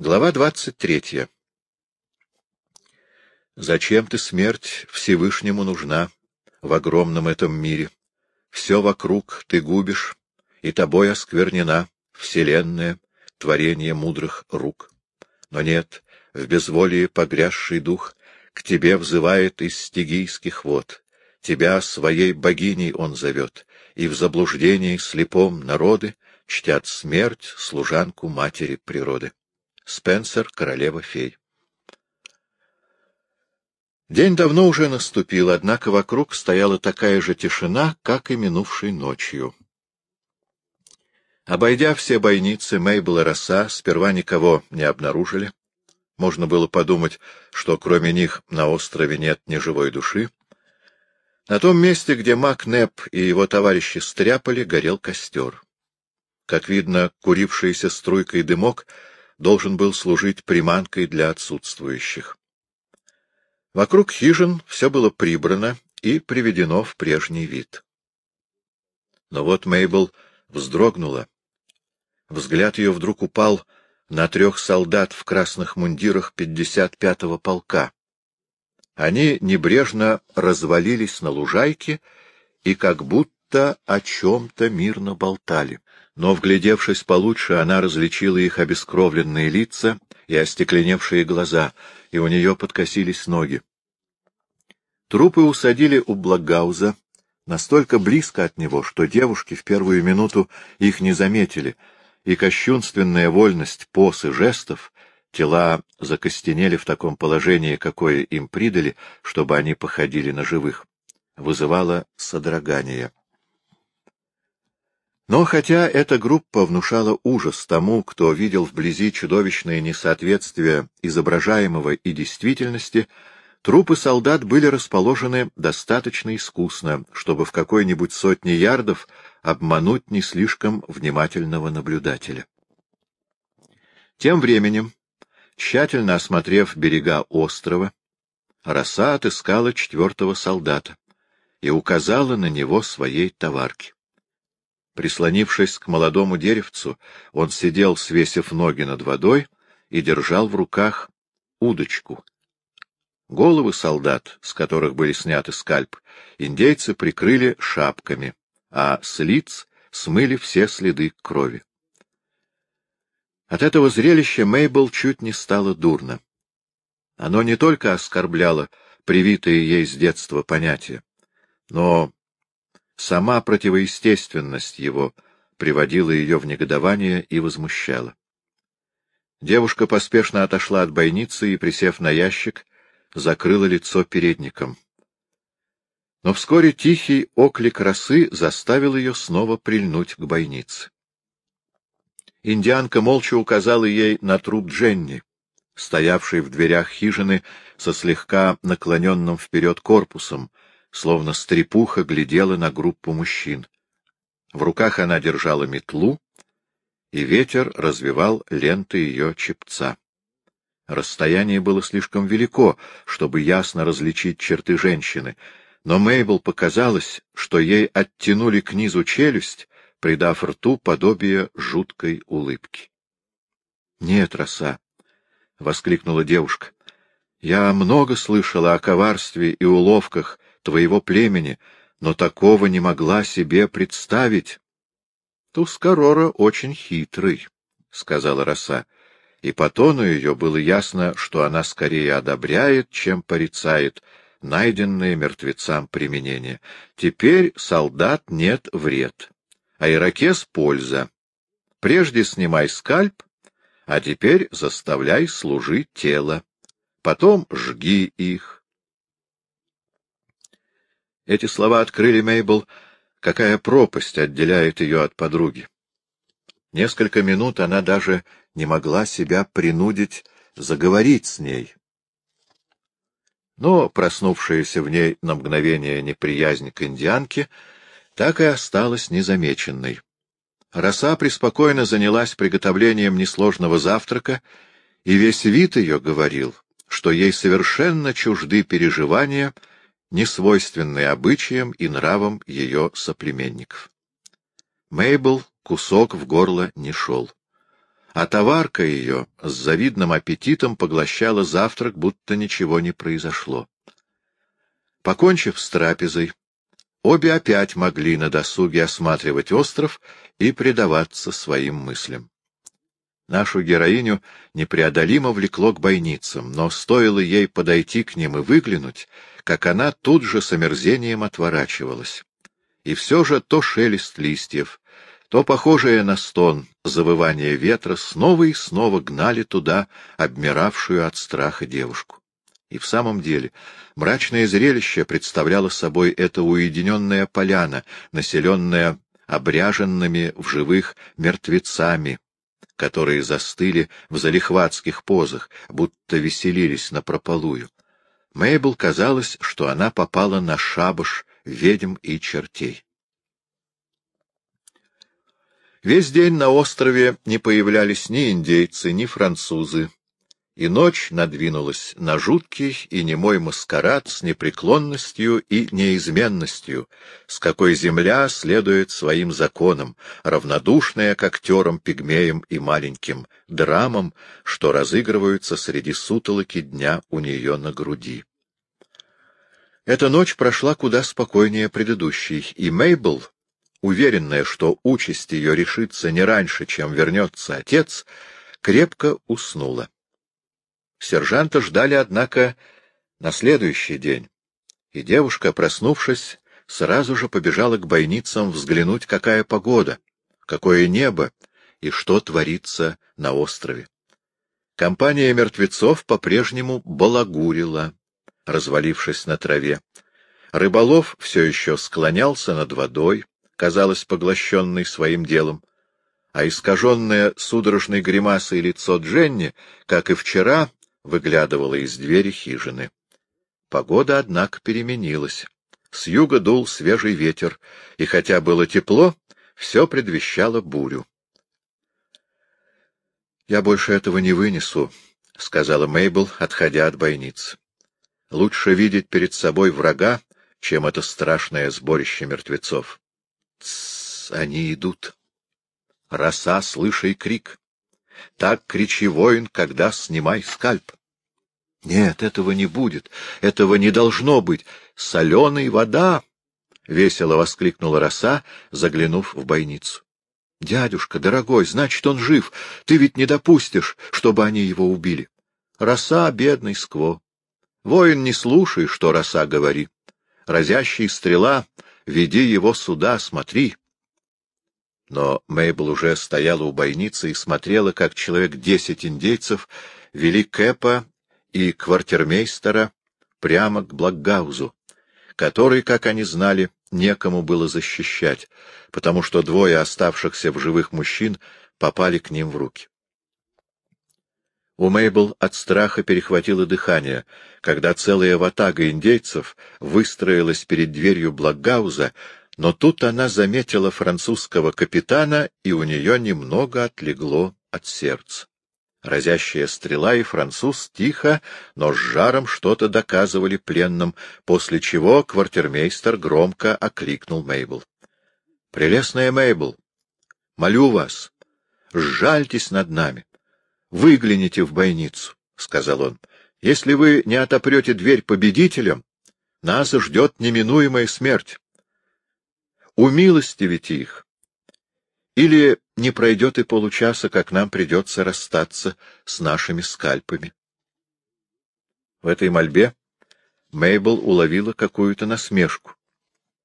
Глава двадцать третья. Зачем ты, смерть, Всевышнему нужна в огромном этом мире? Все вокруг ты губишь, и тобой осквернена вселенная, творение мудрых рук. Но нет, в безволии погрязший дух к тебе взывает из стигийских вод. Тебя своей богиней он зовет, и в заблуждении слепом народы чтят смерть, служанку матери природы. Спенсер, королева-фей. День давно уже наступил, однако вокруг стояла такая же тишина, как и минувшей ночью. Обойдя все бойницы, Мейбл и Роса сперва никого не обнаружили. Можно было подумать, что кроме них на острове нет ни живой души. На том месте, где Мак Неп и его товарищи стряпали, горел костер. Как видно, курившийся струйкой дымок — должен был служить приманкой для отсутствующих. Вокруг хижин все было прибрано и приведено в прежний вид. Но вот Мейбл вздрогнула. Взгляд ее вдруг упал на трех солдат в красных мундирах 55-го полка. Они небрежно развалились на лужайке и как будто о чем-то мирно болтали но, вглядевшись получше, она различила их обескровленные лица и остекленевшие глаза, и у нее подкосились ноги. Трупы усадили у Благауза настолько близко от него, что девушки в первую минуту их не заметили, и кощунственная вольность поз и жестов, тела закостенели в таком положении, какое им придали, чтобы они походили на живых, вызывала содрогание. Но хотя эта группа внушала ужас тому, кто видел вблизи чудовищное несоответствие изображаемого и действительности, трупы солдат были расположены достаточно искусно, чтобы в какой-нибудь сотне ярдов обмануть не слишком внимательного наблюдателя. Тем временем, тщательно осмотрев берега острова, роса отыскала четвертого солдата и указала на него своей товарки. Прислонившись к молодому деревцу, он сидел, свесив ноги над водой, и держал в руках удочку. Головы солдат, с которых были сняты скальп, индейцы прикрыли шапками, а с лиц смыли все следы крови. От этого зрелища Мейбл чуть не стало дурно. Оно не только оскорбляло привитые ей с детства понятия, но Сама противоестественность его приводила ее в негодование и возмущала. Девушка поспешно отошла от бойницы и, присев на ящик, закрыла лицо передником. Но вскоре тихий оклик росы заставил ее снова прильнуть к бойнице. Индианка молча указала ей на труп Дженни, стоявший в дверях хижины со слегка наклоненным вперед корпусом, словно стрепуха глядела на группу мужчин. В руках она держала метлу, и ветер развивал ленты ее чепца. Расстояние было слишком велико, чтобы ясно различить черты женщины, но Мейбл показалось, что ей оттянули к низу челюсть, придав рту подобие жуткой улыбки. — Нет, роса! — воскликнула девушка. — Я много слышала о коварстве и уловках твоего племени, но такого не могла себе представить. — Тускарора очень хитрый, — сказала роса, и по тону ее было ясно, что она скорее одобряет, чем порицает найденное мертвецам применение. Теперь солдат нет вред, а ирокез — польза. Прежде снимай скальп, а теперь заставляй служить тело. Потом жги их, эти слова открыли Мейбл, какая пропасть отделяет ее от подруги. Несколько минут она даже не могла себя принудить заговорить с ней. Но проснувшаяся в ней на мгновение неприязнь к индианке так и осталась незамеченной. Роса преспокойно занялась приготовлением несложного завтрака, и весь вид ее говорил, что ей совершенно чужды переживания — несвойственной обычаям и нравам ее соплеменников. Мейбл кусок в горло не шел. а товарка ее с завидным аппетитом поглощала завтрак, будто ничего не произошло. Покончив с трапезой, обе опять могли на досуге осматривать остров и предаваться своим мыслям. Нашу героиню непреодолимо влекло к бойницам, но стоило ей подойти к ним и выглянуть, как она тут же с омерзением отворачивалась. И все же то шелест листьев, то похожее на стон завывание ветра снова и снова гнали туда обмиравшую от страха девушку. И в самом деле мрачное зрелище представляло собой эта уединенная поляна, населенная обряженными в живых мертвецами, которые застыли в залихватских позах, будто веселились на прополую. Мейбл казалось, что она попала на шабаш ведьм и чертей. Весь день на острове не появлялись ни индейцы, ни французы, и ночь надвинулась на жуткий и немой маскарад с непреклонностью и неизменностью, с какой земля следует своим законам, равнодушная к актерам, пигмеям и маленьким драмам, что разыгрываются среди сутолоки дня у нее на груди. Эта ночь прошла куда спокойнее предыдущей, и Мейбл, уверенная, что участь ее решится не раньше, чем вернется отец, крепко уснула. Сержанта ждали, однако, на следующий день, и девушка, проснувшись, сразу же побежала к бойницам взглянуть, какая погода, какое небо и что творится на острове. Компания мертвецов по-прежнему балагурила, развалившись на траве. Рыболов все еще склонялся над водой, казалось, поглощенный своим делом, а искаженное судорожной гримасой лицо Дженни, как и вчера, выглядывала из двери хижины. Погода, однако, переменилась. С юга дул свежий ветер, и хотя было тепло, все предвещало бурю. — Я больше этого не вынесу, — сказала Мейбл, отходя от бойниц. — Лучше видеть перед собой врага, чем это страшное сборище мертвецов. Тссс, они идут. Роса, слышай крик. Так кричи воин, когда снимай скальп. Нет, этого не будет, этого не должно быть. Соленая вода! — весело воскликнула роса, заглянув в бойницу. — Дядюшка, дорогой, значит, он жив. Ты ведь не допустишь, чтобы они его убили. Роса, бедный скво. Воин, не слушай, что роса говорит. Разящий стрела, веди его сюда, смотри. Но Мейбл уже стояла у бойницы и смотрела, как человек десять индейцев вели Кэпа и квартирмейстера прямо к Блокгаузу, который, как они знали, некому было защищать, потому что двое оставшихся в живых мужчин попали к ним в руки. У Мейбл от страха перехватило дыхание, когда целая ватага индейцев выстроилась перед дверью Блокгауза, но тут она заметила французского капитана, и у нее немного отлегло от сердца. Разящая стрела и француз тихо, но с жаром что-то доказывали пленным, после чего квартирмейстер громко окликнул Мейбл. — Прелестная Мейбл, молю вас, сжальтесь над нами, выгляните в бойницу, — сказал он. — Если вы не отопрете дверь победителям, нас ждет неминуемая смерть. Умилостивите их, или не пройдет и получаса, как нам придется расстаться с нашими скальпами. В этой мольбе Мейбл уловила какую-то насмешку.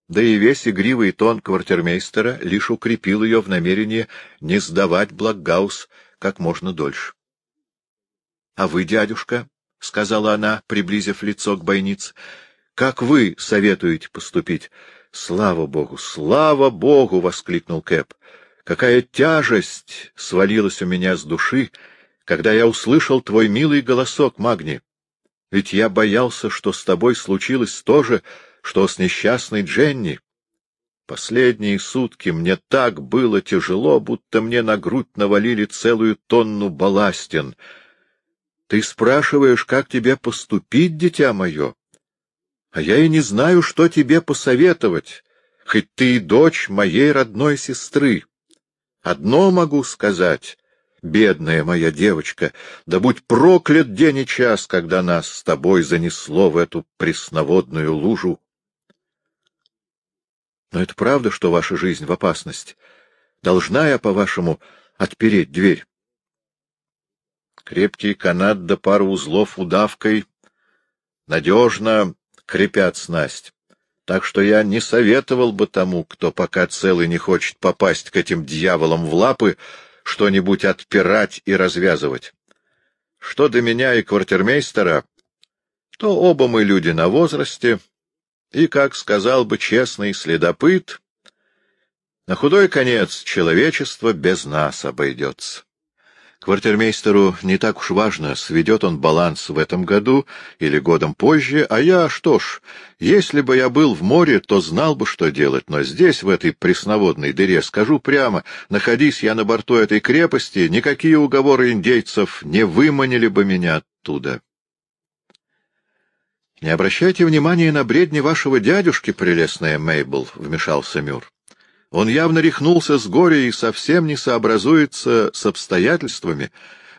Да и весь игривый тон квартирмейстера лишь укрепил ее в намерении не сдавать Блокгаус как можно дольше. — А вы, дядюшка, — сказала она, приблизив лицо к бойнице, — как вы советуете поступить? — Слава богу, слава богу! — воскликнул Кэп. Какая тяжесть свалилась у меня с души, когда я услышал твой милый голосок, Магни. Ведь я боялся, что с тобой случилось то же, что с несчастной Дженни. Последние сутки мне так было тяжело, будто мне на грудь навалили целую тонну балластин. Ты спрашиваешь, как тебе поступить, дитя мое? А я и не знаю, что тебе посоветовать, хоть ты и дочь моей родной сестры. Одно могу сказать. Бедная моя девочка, да будь проклят день и час, когда нас с тобой занесло в эту пресноводную лужу. Но это правда, что ваша жизнь в опасности? Должна я, по-вашему, отпереть дверь? Крепкий канат да пару узлов удавкой надежно крепят снасть. Так что я не советовал бы тому, кто пока целый не хочет попасть к этим дьяволам в лапы, что-нибудь отпирать и развязывать. Что до меня и квартирмейстера, то оба мы люди на возрасте, и, как сказал бы честный следопыт, на худой конец человечество без нас обойдется. Квартирмейстеру не так уж важно, сведет он баланс в этом году или годом позже, а я, что ж, если бы я был в море, то знал бы, что делать, но здесь, в этой пресноводной дыре, скажу прямо, находись я на борту этой крепости, никакие уговоры индейцев не выманили бы меня оттуда. — Не обращайте внимания на бредни вашего дядюшки, прелестная Мейбл, — вмешался Мюр. Он явно рехнулся с горя и совсем не сообразуется с обстоятельствами.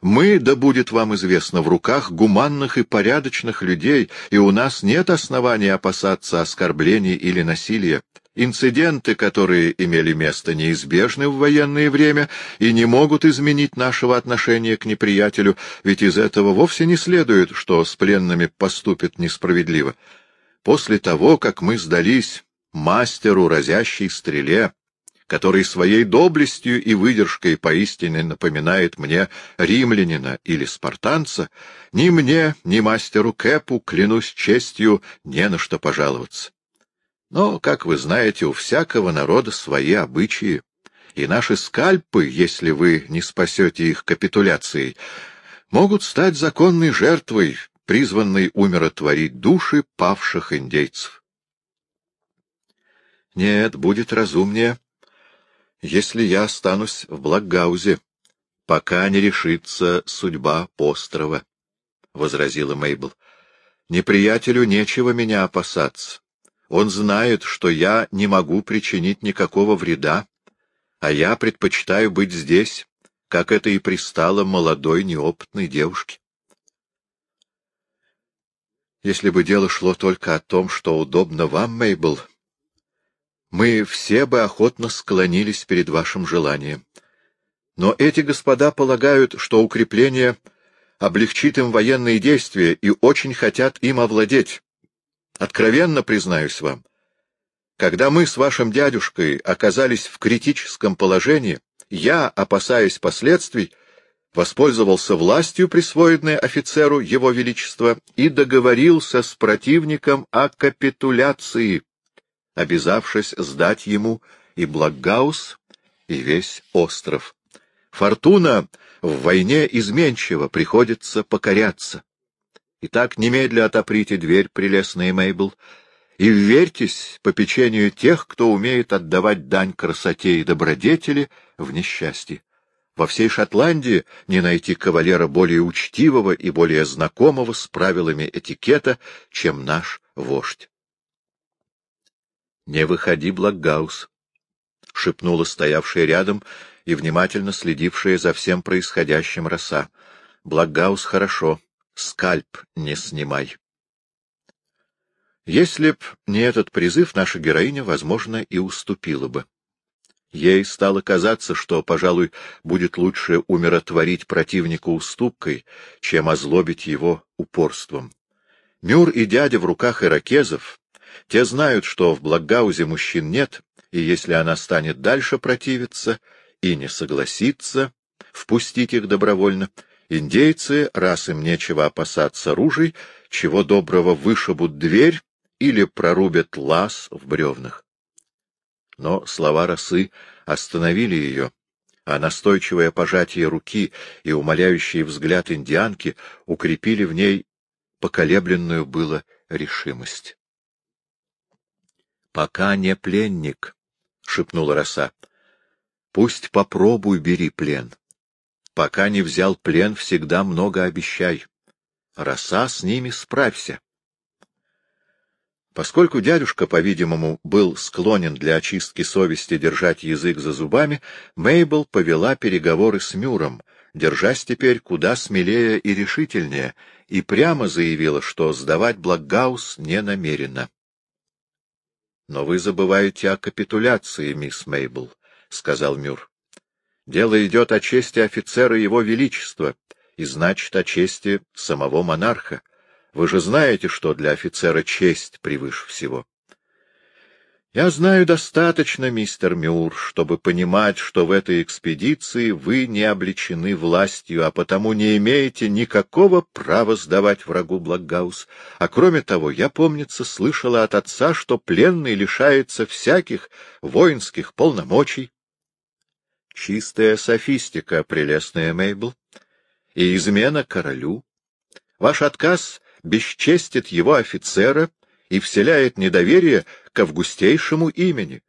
Мы, да будет вам известно, в руках гуманных и порядочных людей, и у нас нет оснований опасаться оскорблений или насилия. Инциденты, которые имели место, неизбежны в военное время и не могут изменить нашего отношения к неприятелю, ведь из этого вовсе не следует, что с пленными поступят несправедливо. После того, как мы сдались мастеру разящей стреле, который своей доблестью и выдержкой поистине напоминает мне римлянина или спартанца, ни мне, ни мастеру Кэпу, клянусь честью, не на что пожаловаться. Но, как вы знаете, у всякого народа свои обычаи, и наши скальпы, если вы не спасете их капитуляцией, могут стать законной жертвой, призванной умиротворить души павших индейцев. Нет, будет разумнее если я останусь в Блокгаузе, пока не решится судьба острова, — возразила Мейбл. — Неприятелю нечего меня опасаться. Он знает, что я не могу причинить никакого вреда, а я предпочитаю быть здесь, как это и пристало молодой неопытной девушке. Если бы дело шло только о том, что удобно вам, Мейбл, мы все бы охотно склонились перед вашим желанием. Но эти господа полагают, что укрепление облегчит им военные действия и очень хотят им овладеть. Откровенно признаюсь вам, когда мы с вашим дядюшкой оказались в критическом положении, я, опасаясь последствий, воспользовался властью, присвоенной офицеру Его Величества, и договорился с противником о капитуляции обязавшись сдать ему и Благгаус, и весь остров. Фортуна в войне изменчива, приходится покоряться. Итак, немедля отоприте дверь, прелестная Мейбл, и верьтесь по печенью тех, кто умеет отдавать дань красоте и добродетели в несчастье. Во всей Шотландии не найти кавалера более учтивого и более знакомого с правилами этикета, чем наш вождь. — Не выходи, Блокгаус, — шепнула стоявшая рядом и внимательно следившая за всем происходящим роса. — Блокгаус хорошо, скальп не снимай. Если б не этот призыв, наша героиня, возможно, и уступила бы. Ей стало казаться, что, пожалуй, будет лучше умиротворить противника уступкой, чем озлобить его упорством. Мюр и дядя в руках иракезов те знают, что в Благаузе мужчин нет, и если она станет дальше противиться и не согласится впустить их добровольно, индейцы, раз им нечего опасаться ружей, чего доброго вышибут дверь или прорубят лаз в бревнах. Но слова росы остановили ее, а настойчивое пожатие руки и умоляющий взгляд индианки укрепили в ней поколебленную было решимость. — Пока не пленник, — шепнула роса. — Пусть попробуй бери плен. Пока не взял плен, всегда много обещай. Роса, с ними справься. Поскольку дядюшка, по-видимому, был склонен для очистки совести держать язык за зубами, Мейбл повела переговоры с Мюром, держась теперь куда смелее и решительнее, и прямо заявила, что сдавать Блокгаус не намерена. — Но вы забываете о капитуляции, мисс Мейбл, — сказал Мюр. — Дело идет о чести офицера Его Величества, и значит о чести самого монарха. Вы же знаете, что для офицера честь превыше всего. Я знаю достаточно, мистер Мюр, чтобы понимать, что в этой экспедиции вы не обличены властью, а потому не имеете никакого права сдавать врагу Блокгаус. А кроме того, я, помнится, слышала от отца, что пленный лишается всяких воинских полномочий. Чистая софистика, прелестная Мейбл, и измена королю. Ваш отказ бесчестит его офицера и вселяет недоверие к августейшему имени.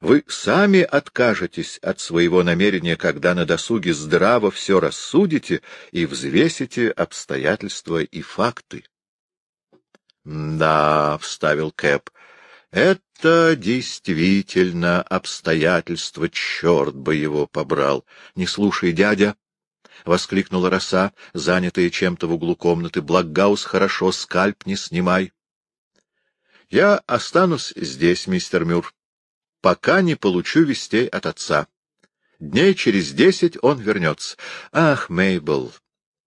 Вы сами откажетесь от своего намерения, когда на досуге здраво все рассудите и взвесите обстоятельства и факты. — Да, — вставил Кэп, — это действительно обстоятельства, черт бы его побрал. Не слушай, дядя, — воскликнула роса, занятая чем-то в углу комнаты. — Благгаус, хорошо, скальп не снимай. — Я останусь здесь, мистер Мюр, пока не получу вестей от отца. Дней через десять он вернется. Ах, Мейбл,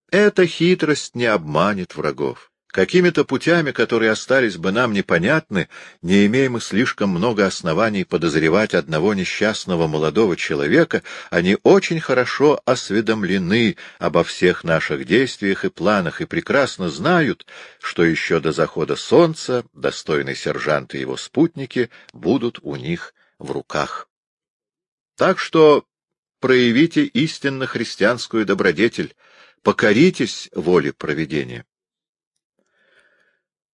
эта хитрость не обманет врагов. Какими-то путями, которые остались бы нам непонятны, не имея мы слишком много оснований подозревать одного несчастного молодого человека, они очень хорошо осведомлены обо всех наших действиях и планах и прекрасно знают, что еще до захода солнца достойный сержант и его спутники будут у них в руках. Так что проявите истинно христианскую добродетель, покоритесь воле провидения.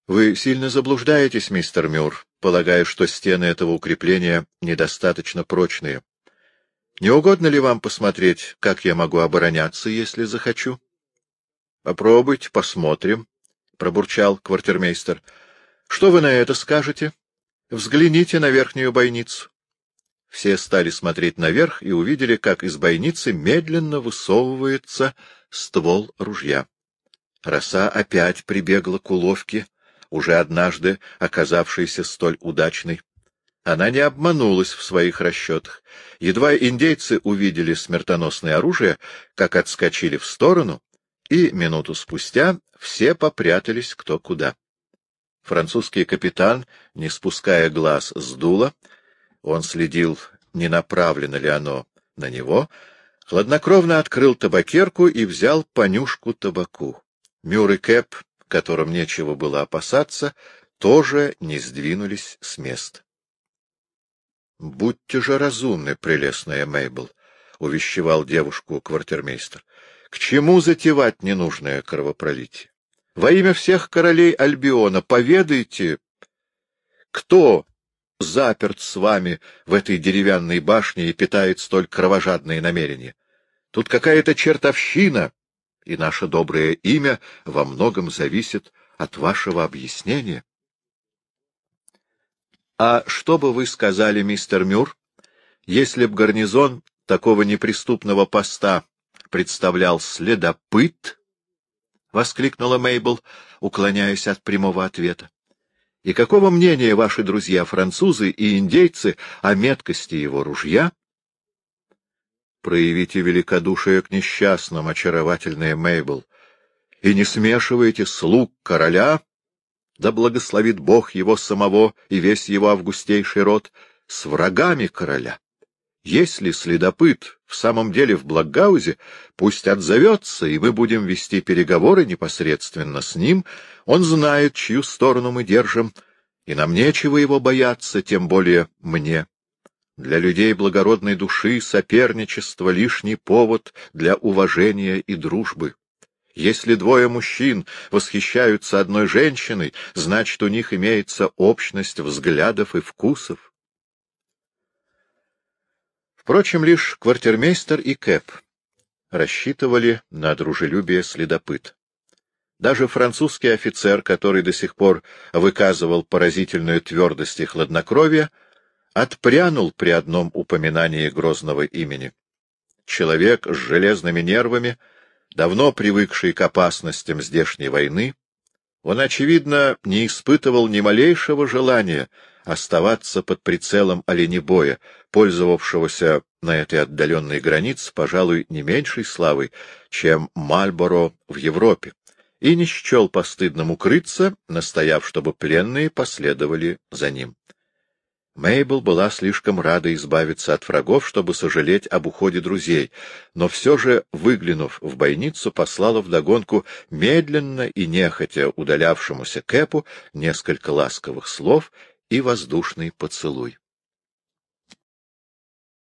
Вы сильно заблуждаетесь, мистер Мюр, полагая, что стены этого укрепления недостаточно прочные. Не угодно ли вам посмотреть, как я могу обороняться, если захочу? — Попробуйте, посмотрим, — пробурчал квартирмейстер. — Что вы на это скажете? Взгляните на верхнюю бойницу. Все стали смотреть наверх и увидели, как из бойницы медленно высовывается ствол ружья. Роса опять прибегла к уловке, уже однажды оказавшейся столь удачной. Она не обманулась в своих расчетах. Едва индейцы увидели смертоносное оружие, как отскочили в сторону, и минуту спустя все попрятались кто куда. Французский капитан, не спуская глаз с дула, он следил, не направлено ли оно на него, хладнокровно открыл табакерку и взял понюшку табаку. Мюр которым нечего было опасаться, тоже не сдвинулись с места. — Будьте же разумны, прелестная Мейбл, — увещевал девушку квартирмейстер. — К чему затевать ненужное кровопролитие? Во имя всех королей Альбиона поведайте, кто заперт с вами в этой деревянной башне и питает столь кровожадные намерения. Тут какая-то чертовщина, и наше доброе имя во многом зависит от вашего объяснения. — А что бы вы сказали, мистер Мюр, если б гарнизон такого неприступного поста представлял следопыт? — воскликнула Мейбл, уклоняясь от прямого ответа. — И какого мнения ваши друзья-французы и индейцы о меткости его ружья? — проявите великодушие к несчастным, очаровательная Мейбл, и не смешивайте слуг короля, да благословит Бог его самого и весь его августейший род, с врагами короля. Если следопыт в самом деле в Благаузе, пусть отзовется, и мы будем вести переговоры непосредственно с ним, он знает, чью сторону мы держим, и нам нечего его бояться, тем более мне. Для людей благородной души соперничество — лишний повод для уважения и дружбы. Если двое мужчин восхищаются одной женщиной, значит, у них имеется общность взглядов и вкусов. Впрочем, лишь квартирмейстер и Кэп рассчитывали на дружелюбие следопыт. Даже французский офицер, который до сих пор выказывал поразительную твердость и хладнокровие, отпрянул при одном упоминании грозного имени. человек с железными нервами, давно привыкший к опасностям здешней войны, он, очевидно, не испытывал ни малейшего желания оставаться под прицелом оленебоя, пользовавшегося на этой отдаленной границе, пожалуй, не меньшей славой, чем Мальборо в Европе, и не счел постыдным укрыться, настояв, чтобы пленные последовали за ним. Мейбл была слишком рада избавиться от врагов, чтобы сожалеть об уходе друзей, но все же, выглянув в бойницу, послала вдогонку медленно и нехотя удалявшемуся Кэпу несколько ласковых слов и воздушный поцелуй.